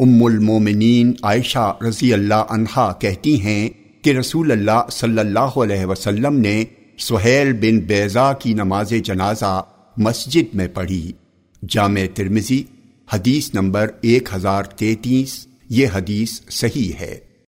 ام المومنین عائشہ رضی اللہ عنہا کہتی ہیں کہ رسول اللہ صلی اللہ علیہ وسلم نے سہیل بن بیضا کی نماز جنازہ مسجد میں پڑھی۔ جامع ترمزی حدیث نمبر ایک ہزار تینتیس، یہ حدیث صحیح ہے۔